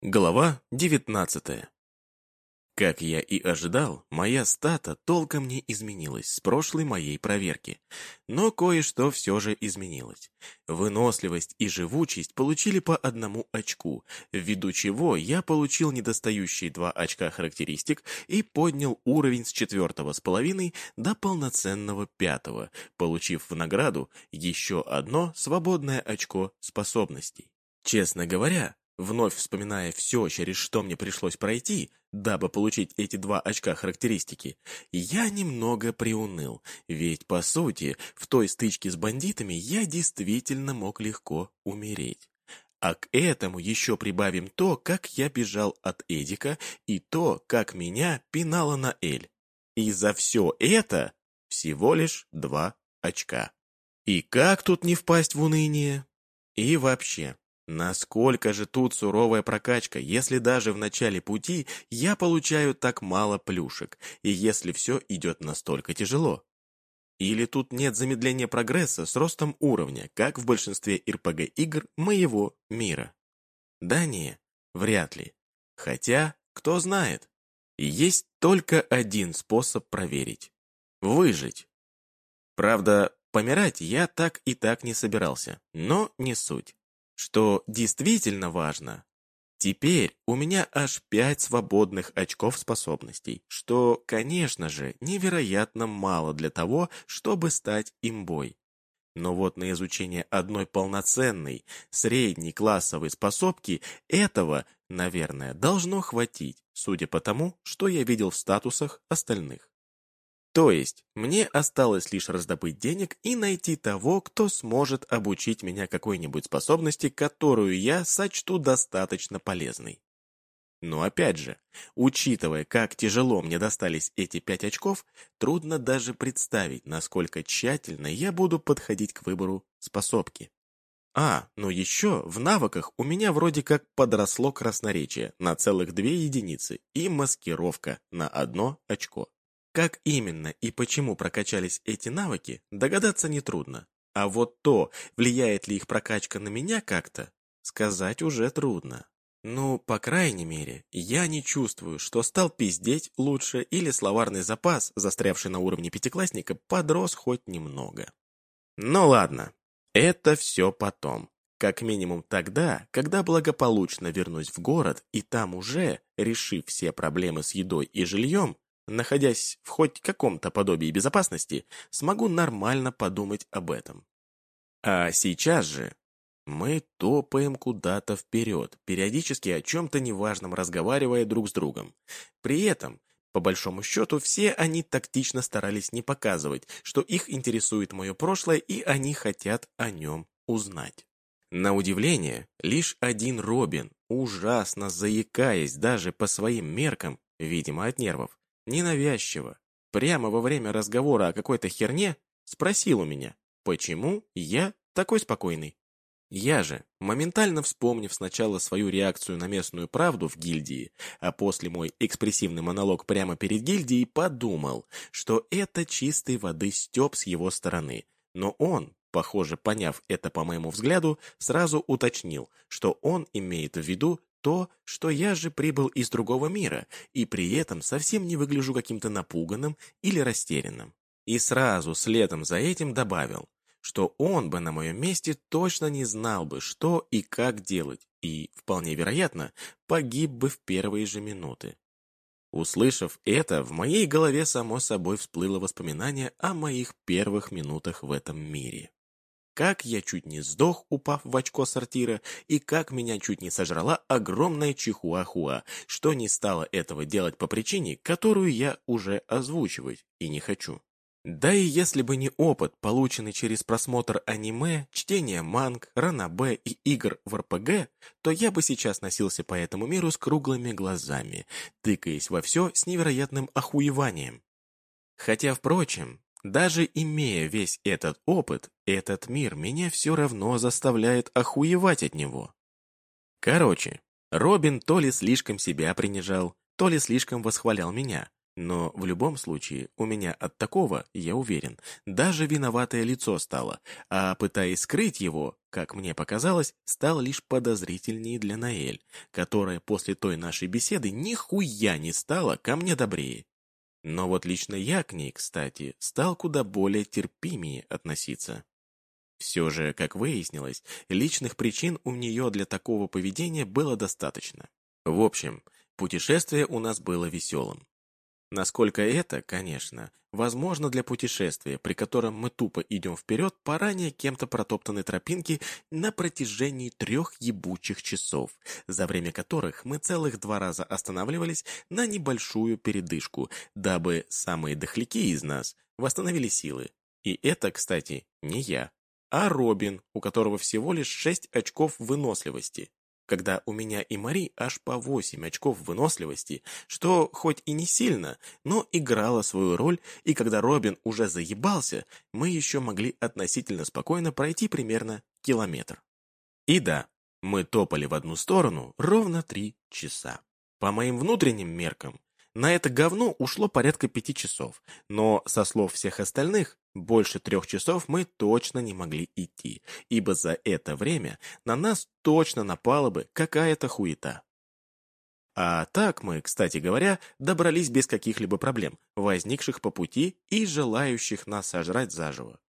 Глава 19 Как я и ожидал, моя стата толком не изменилась с прошлой моей проверки. Но кое-что все же изменилось. Выносливость и живучесть получили по одному очку, ввиду чего я получил недостающие два очка характеристик и поднял уровень с четвертого с половиной до полноценного пятого, получив в награду еще одно свободное очко способностей. Честно говоря, Вновь вспоминая все, через что мне пришлось пройти, дабы получить эти два очка характеристики, я немного приуныл, ведь, по сути, в той стычке с бандитами я действительно мог легко умереть. А к этому еще прибавим то, как я бежал от Эдика, и то, как меня пинало на Эль. И за все это всего лишь два очка. И как тут не впасть в уныние? И вообще, Насколько же тут суровая прокачка, если даже в начале пути я получаю так мало плюшек, и если все идет настолько тяжело? Или тут нет замедления прогресса с ростом уровня, как в большинстве РПГ-игр моего мира? Да не, вряд ли. Хотя, кто знает. Есть только один способ проверить. Выжить. Правда, помирать я так и так не собирался, но не суть. Что действительно важно, теперь у меня аж пять свободных очков способностей, что, конечно же, невероятно мало для того, чтобы стать имбой. Но вот на изучение одной полноценной, средней классовой способки этого, наверное, должно хватить, судя по тому, что я видел в статусах остальных. То есть, мне осталось лишь раздобыть денег и найти того, кто сможет обучить меня какой-нибудь способности, которую я сочту достаточно полезной. Но опять же, учитывая, как тяжело мне достались эти пять очков, трудно даже представить, насколько тщательно я буду подходить к выбору способки. А, ну еще в навыках у меня вроде как подросло красноречие на целых две единицы и маскировка на одно очко. Как именно и почему прокачались эти навыки, догадаться нетрудно. А вот то, влияет ли их прокачка на меня как-то, сказать уже трудно. Ну, по крайней мере, я не чувствую, что стал пиздеть лучше или словарный запас, застрявший на уровне пятиклассника, подрос хоть немного. Ну ладно, это все потом. Как минимум тогда, когда благополучно вернусь в город и там уже, решив все проблемы с едой и жильем, находясь в хоть каком-то подобии безопасности, смогу нормально подумать об этом. А сейчас же мы топаем куда-то вперед, периодически о чем-то неважном разговаривая друг с другом. При этом, по большому счету, все они тактично старались не показывать, что их интересует мое прошлое и они хотят о нем узнать. На удивление, лишь один Робин, ужасно заикаясь даже по своим меркам, видимо от нервов, ненавязчиво, прямо во время разговора о какой-то херне, спросил у меня, почему я такой спокойный. Я же, моментально вспомнив сначала свою реакцию на местную правду в гильдии, а после мой экспрессивный монолог прямо перед гильдией, подумал, что это чистой воды стёб с его стороны. Но он, похоже, поняв это по моему взгляду, сразу уточнил, что он имеет в виду то, что я же прибыл из другого мира, и при этом совсем не выгляжу каким-то напуганным или растерянным. И сразу следом за этим добавил, что он бы на моем месте точно не знал бы, что и как делать, и, вполне вероятно, погиб бы в первые же минуты. Услышав это, в моей голове само собой всплыло воспоминание о моих первых минутах в этом мире как я чуть не сдох, упав в очко сортира, и как меня чуть не сожрала огромная чихуахуа, что не стало этого делать по причине, которую я уже озвучивать и не хочу. Да и если бы не опыт, полученный через просмотр аниме, чтение манг, ранобэ и игр в РПГ, то я бы сейчас носился по этому миру с круглыми глазами, тыкаясь во все с невероятным охуеванием. Хотя, впрочем, даже имея весь этот опыт, этот мир меня все равно заставляет охуевать от него. Короче, Робин то ли слишком себя принижал, то ли слишком восхвалял меня, Но в любом случае, у меня от такого, я уверен, даже виноватое лицо стало, а пытаясь скрыть его, как мне показалось, стал лишь подозрительнее для Наэль, которая после той нашей беседы нихуя не стала ко мне добрее. Но вот лично я к ней, кстати, стал куда более терпимее относиться. Все же, как выяснилось, личных причин у нее для такого поведения было достаточно. В общем, путешествие у нас было веселым. Насколько это, конечно, возможно для путешествия, при котором мы тупо идем вперед по ранее кем-то протоптанной тропинке на протяжении трех ебучих часов, за время которых мы целых два раза останавливались на небольшую передышку, дабы самые дохляки из нас восстановили силы. И это, кстати, не я, а Робин, у которого всего лишь шесть очков выносливости когда у меня и Мари аж по 8 очков выносливости, что хоть и не сильно, но играло свою роль, и когда Робин уже заебался, мы еще могли относительно спокойно пройти примерно километр. И да, мы топали в одну сторону ровно три часа. По моим внутренним меркам, на это говно ушло порядка пяти часов, но, со слов всех остальных, больше трех часов мы точно не могли идти, ибо за это время на нас точно напала бы какая-то хуета. А так мы, кстати говоря, добрались без каких-либо проблем, возникших по пути и желающих нас сожрать заживо.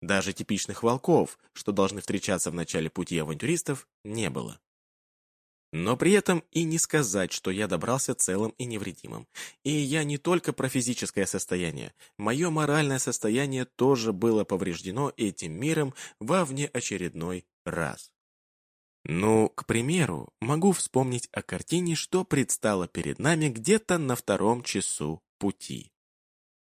Даже типичных волков, что должны встречаться в начале пути авантюристов, не было. Но при этом и не сказать, что я добрался целым и невредимым. И я не только про физическое состояние. Мое моральное состояние тоже было повреждено этим миром во внеочередной раз. Ну, к примеру, могу вспомнить о картине, что предстало перед нами где-то на втором часу пути.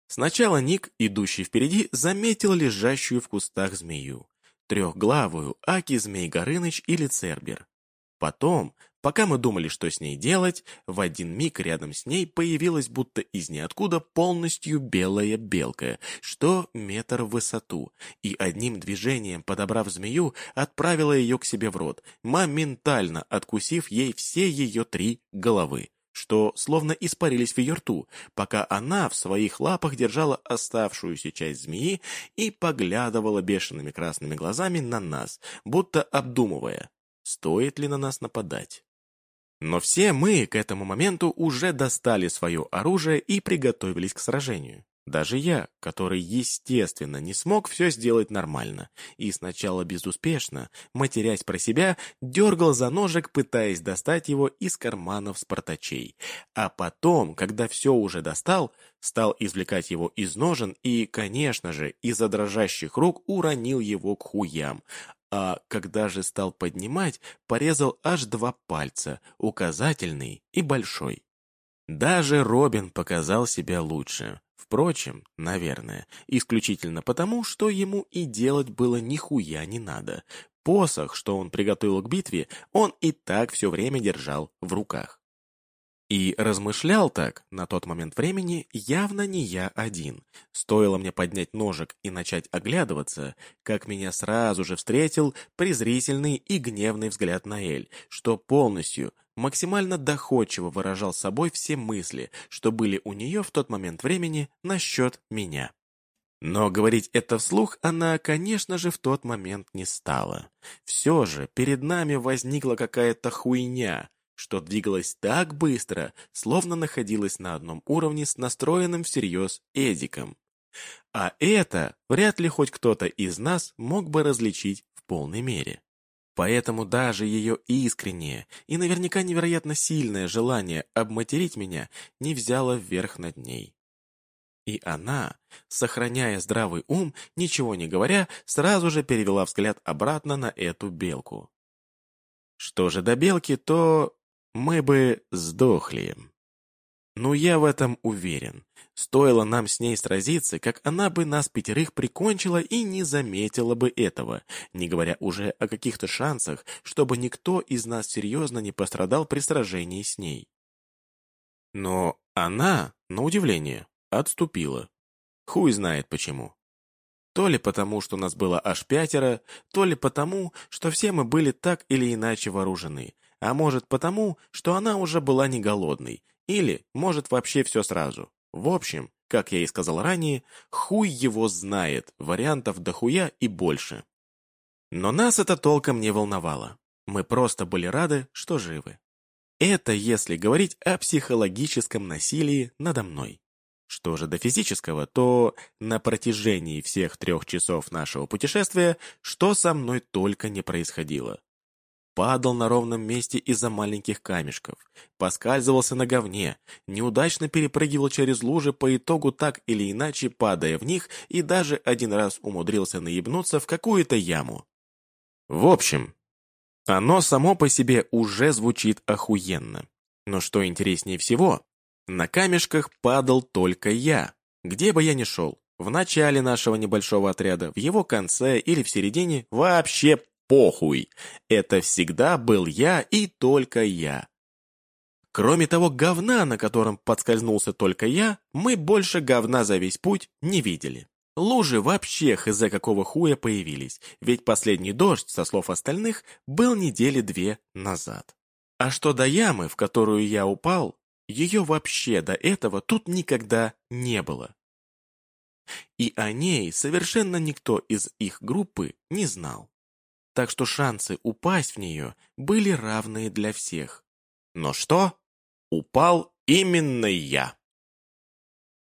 Сначала Ник, идущий впереди, заметил лежащую в кустах змею. Трехглавую Аки Змей Горыныч или Цербер. Потом Пока мы думали, что с ней делать, в один миг рядом с ней появилась будто из ниоткуда полностью белая белка, что метр в высоту, и одним движением, подобрав змею, отправила ее к себе в рот, моментально откусив ей все ее три головы что словно испарились в ее рту, пока она в своих лапах держала оставшуюся часть змеи и поглядывала бешеными красными глазами на нас, будто обдумывая, стоит ли на нас нападать. Но все мы к этому моменту уже достали свое оружие и приготовились к сражению. Даже я, который, естественно, не смог все сделать нормально, и сначала безуспешно, матерясь про себя, дергал за ножик, пытаясь достать его из карманов спартачей. А потом, когда все уже достал, стал извлекать его из ножен и, конечно же, из-за дрожащих рук уронил его к хуям, а когда же стал поднимать, порезал аж два пальца, указательный и большой. Даже Робин показал себя лучше. Впрочем, наверное, исключительно потому, что ему и делать было нихуя не надо. Посох, что он приготовил к битве, он и так все время держал в руках. И размышлял так, на тот момент времени, явно не я один. Стоило мне поднять ножик и начать оглядываться, как меня сразу же встретил презрительный и гневный взгляд Наэль, что полностью, максимально доходчиво выражал собой все мысли, что были у нее в тот момент времени насчет меня. Но говорить это вслух она, конечно же, в тот момент не стала. Все же перед нами возникла какая-то хуйня — что двигалась так быстро, словно находилась на одном уровне с настроенным всерьез Эдиком. А это вряд ли хоть кто-то из нас мог бы различить в полной мере. Поэтому даже ее искреннее и наверняка невероятно сильное желание обматерить меня не взяло вверх над ней. И она, сохраняя здравый ум, ничего не говоря, сразу же перевела взгляд обратно на эту белку. Что же до белки, то мы бы сдохли. Ну, я в этом уверен. Стоило нам с ней сразиться, как она бы нас пятерых прикончила и не заметила бы этого, не говоря уже о каких-то шансах, чтобы никто из нас серьезно не пострадал при сражении с ней. Но она, на удивление, отступила. Хуй знает почему. То ли потому, что нас было аж пятеро, то ли потому, что все мы были так или иначе вооружены, а может потому, что она уже была не голодной Или, может, вообще все сразу. В общем, как я и сказал ранее, хуй его знает, вариантов дохуя и больше. Но нас это толком не волновало. Мы просто были рады, что живы. Это если говорить о психологическом насилии надо мной. Что же до физического, то на протяжении всех трех часов нашего путешествия что со мной только не происходило падал на ровном месте из-за маленьких камешков, поскальзывался на говне, неудачно перепрыгивал через лужи, по итогу так или иначе падая в них и даже один раз умудрился наебнуться в какую-то яму. В общем, оно само по себе уже звучит охуенно. Но что интереснее всего, на камешках падал только я, где бы я ни шел. В начале нашего небольшого отряда, в его конце или в середине, вообще похуй. Это всегда был я и только я. Кроме того говна, на котором подскользнулся только я, мы больше говна за весь путь не видели. Лужи вообще хз какого хуя появились, ведь последний дождь, со слов остальных, был недели две назад. А что до ямы, в которую я упал, ее вообще до этого тут никогда не было. И о ней совершенно никто из их группы не знал так что шансы упасть в нее были равные для всех. Но что? Упал именно я.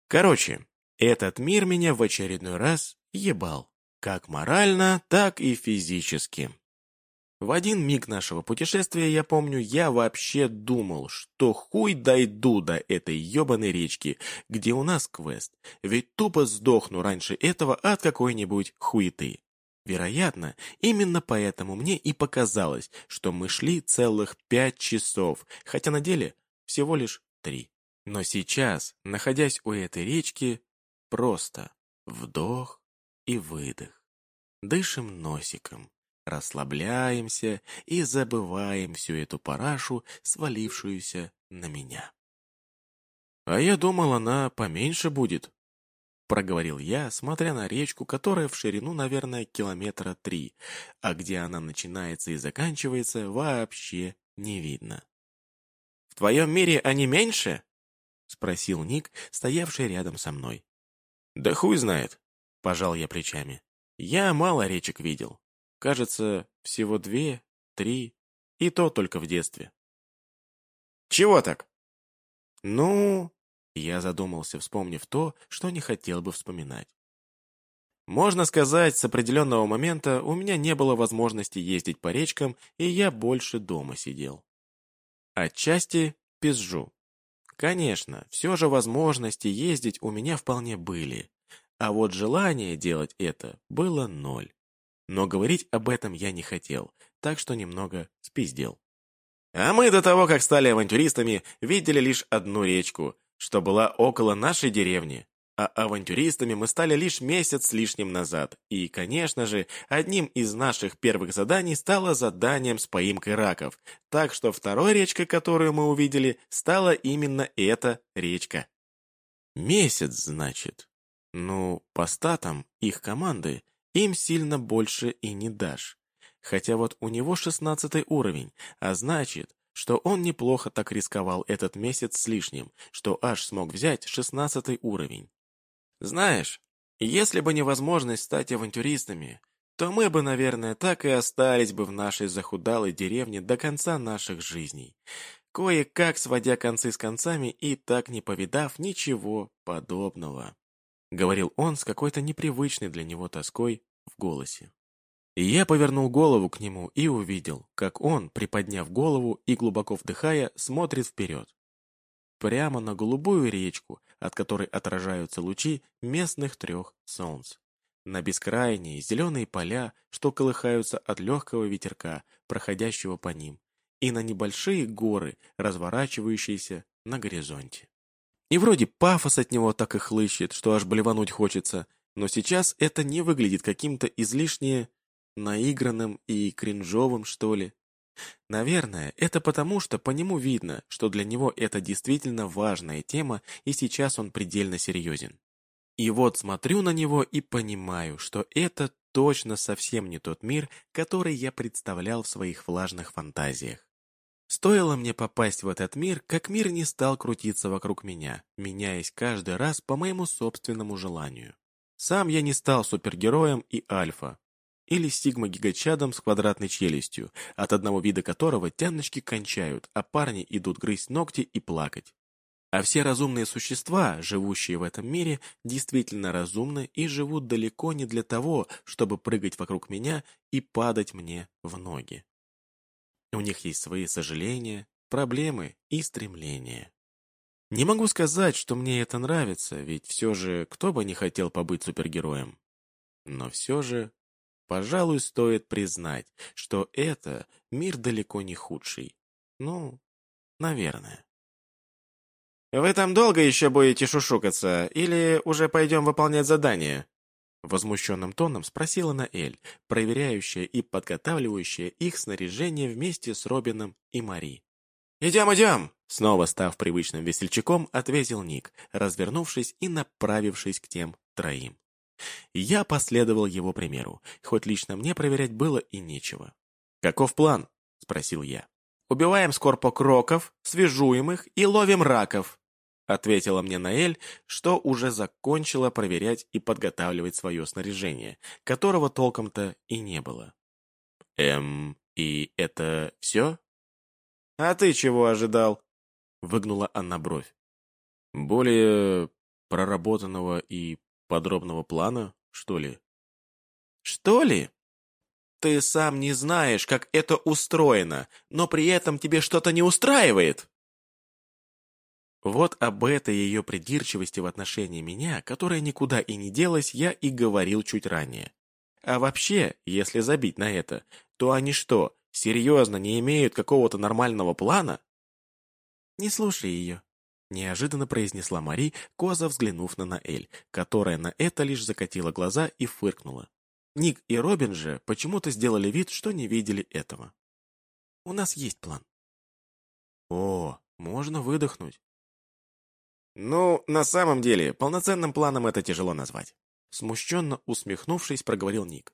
Короче, этот мир меня в очередной раз ебал. Как морально, так и физически. В один миг нашего путешествия, я помню, я вообще думал, что хуй дойду до этой ебаной речки, где у нас квест, ведь тупо сдохну раньше этого от какой-нибудь хуеты. Вероятно, именно поэтому мне и показалось, что мы шли целых пять часов, хотя на деле всего лишь три. Но сейчас, находясь у этой речки, просто вдох и выдох. Дышим носиком, расслабляемся и забываем всю эту парашу, свалившуюся на меня. А я думал, она поменьше будет, проговорил я, смотря на речку, которая в ширину, наверное, километра три, а где она начинается и заканчивается, вообще не видно. «В твоем мире они меньше?» — спросил Ник, стоявший рядом со мной. «Да хуй знает», — пожал я плечами. «Я мало речек видел. Кажется, всего две, три, и то только в детстве». «Чего так?» «Ну...» Я задумался, вспомнив то, что не хотел бы вспоминать. Можно сказать, с определенного момента у меня не было возможности ездить по речкам, и я больше дома сидел. Отчасти пизжу. Конечно, все же возможности ездить у меня вполне были, а вот желание делать это было ноль. Но говорить об этом я не хотел, так что немного спиздел. А мы до того, как стали авантюристами, видели лишь одну речку, что была около нашей деревни, а авантюристами мы стали лишь месяц с лишним назад. И, конечно же, одним из наших первых заданий стало заданием с поимкой раков. Так что второй речкой, которую мы увидели, стала именно эта речка. Месяц, значит. Ну, по статам их команды им сильно больше и не дашь. Хотя вот у него шестнадцатый уровень, а значит, что он неплохо так рисковал этот месяц с лишним, что аж смог взять шестнадцатый уровень. Знаешь, если бы невозможность стать авантюристами, то мы бы, наверное, так и остались бы в нашей захудалой деревне до конца наших жизней, кое-как сводя концы с концами и так не повидав ничего подобного», — говорил он с какой-то непривычной для него тоской в голосе. Я повернул голову к нему и увидел, как он, приподняв голову и глубоко вдыхая, смотрит вперед. Прямо на голубую речку, от которой отражаются лучи местных трех солнц. На бескрайние зеленые поля, что колыхаются от легкого ветерка, проходящего по ним, и на небольшие горы, разворачивающиеся на горизонте. И вроде пафос от него так и хлыщет, что аж блевануть хочется, но сейчас это не выглядит каким-то излишне наигранным и кринжовым, что ли. Наверное, это потому, что по нему видно, что для него это действительно важная тема, и сейчас он предельно серьезен. И вот смотрю на него и понимаю, что это точно совсем не тот мир, который я представлял в своих влажных фантазиях. Стоило мне попасть в этот мир, как мир не стал крутиться вокруг меня, меняясь каждый раз по моему собственному желанию. Сам я не стал супергероем и альфа, или сигма-гигачадом с квадратной челюстью, от одного вида которого тяночки кончают, а парни идут грызть ногти и плакать. А все разумные существа, живущие в этом мире, действительно разумны и живут далеко не для того, чтобы прыгать вокруг меня и падать мне в ноги. У них есть свои сожаления, проблемы и стремления. Не могу сказать, что мне это нравится, ведь все же кто бы не хотел побыть супергероем. Но все же Пожалуй, стоит признать, что это мир далеко не худший. Ну, наверное. «Вы там долго еще будете шушукаться, или уже пойдем выполнять задание?» Возмущенным тоном спросила Наэль, проверяющая и подготавливающая их снаряжение вместе с Робином и Мари. «Идем, идем!» Снова став привычным весельчаком, ответил Ник, развернувшись и направившись к тем троим. Я последовал его примеру, хоть лично мне проверять было и нечего. «Каков план?» – спросил я. «Убиваем скорпокроков, свежуем их и ловим раков», – ответила мне Наэль, что уже закончила проверять и подготавливать свое снаряжение, которого толком-то и не было. «Эм, и это все?» «А ты чего ожидал?» – выгнула она бровь. «Более проработанного и подробного плана, что ли? Что ли? Ты сам не знаешь, как это устроено, но при этом тебе что-то не устраивает. Вот об этой ее придирчивости в отношении меня, которая никуда и не делась, я и говорил чуть ранее. А вообще, если забить на это, то они что, серьезно не имеют какого-то нормального плана? Не слушай ее. Неожиданно произнесла Мари, коза взглянув на Наэль, которая на это лишь закатила глаза и фыркнула. Ник и Робин же почему-то сделали вид, что не видели этого. «У нас есть план». «О, можно выдохнуть». «Ну, на самом деле, полноценным планом это тяжело назвать», смущенно усмехнувшись, проговорил Ник.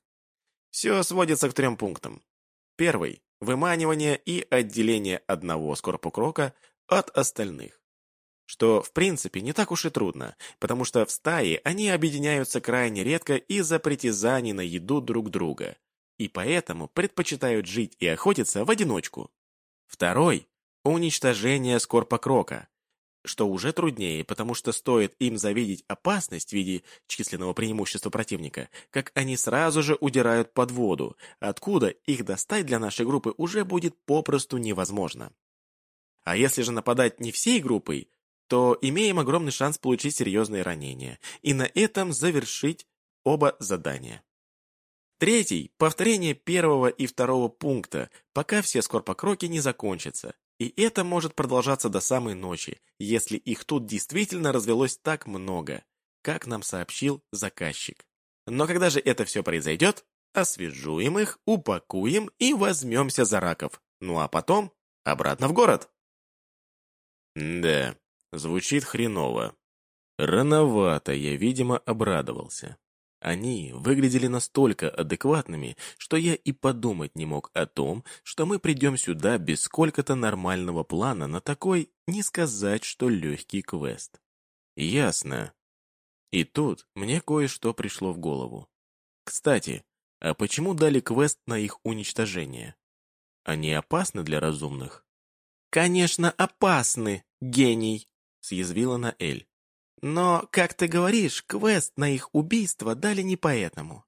«Все сводится к трем пунктам. Первый – выманивание и отделение одного скорпукрока от остальных что, в принципе, не так уж и трудно, потому что в стае они объединяются крайне редко из-за притязаний на еду друг друга, и поэтому предпочитают жить и охотиться в одиночку. Второй – уничтожение скорпокрока, что уже труднее, потому что стоит им завидеть опасность в виде численного преимущества противника, как они сразу же удирают под воду, откуда их достать для нашей группы уже будет попросту невозможно. А если же нападать не всей группой, то имеем огромный шанс получить серьезные ранения и на этом завершить оба задания. Третий – повторение первого и второго пункта, пока все скорпокроки не закончатся. И это может продолжаться до самой ночи, если их тут действительно развелось так много, как нам сообщил заказчик. Но когда же это все произойдет, освежуем их, упакуем и возьмемся за раков. Ну а потом обратно в город. Да, Звучит хреново. Рановато я, видимо, обрадовался. Они выглядели настолько адекватными, что я и подумать не мог о том, что мы придем сюда без сколько-то нормального плана на такой, не сказать, что легкий квест. Ясно. И тут мне кое-что пришло в голову. Кстати, а почему дали квест на их уничтожение? Они опасны для разумных? Конечно, опасны, гений съязвила Наэль. «Но, как ты говоришь, квест на их убийство дали не поэтому.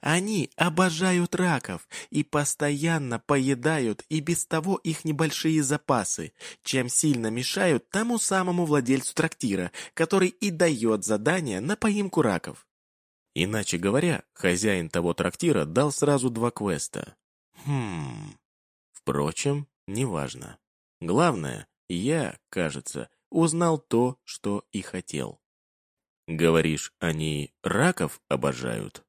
Они обожают раков и постоянно поедают и без того их небольшие запасы, чем сильно мешают тому самому владельцу трактира, который и дает задание на поимку раков. Иначе говоря, хозяин того трактира дал сразу два квеста. Хм... Впрочем, неважно. Главное, я, кажется, узнал то, что и хотел. Говоришь, они раков обожают?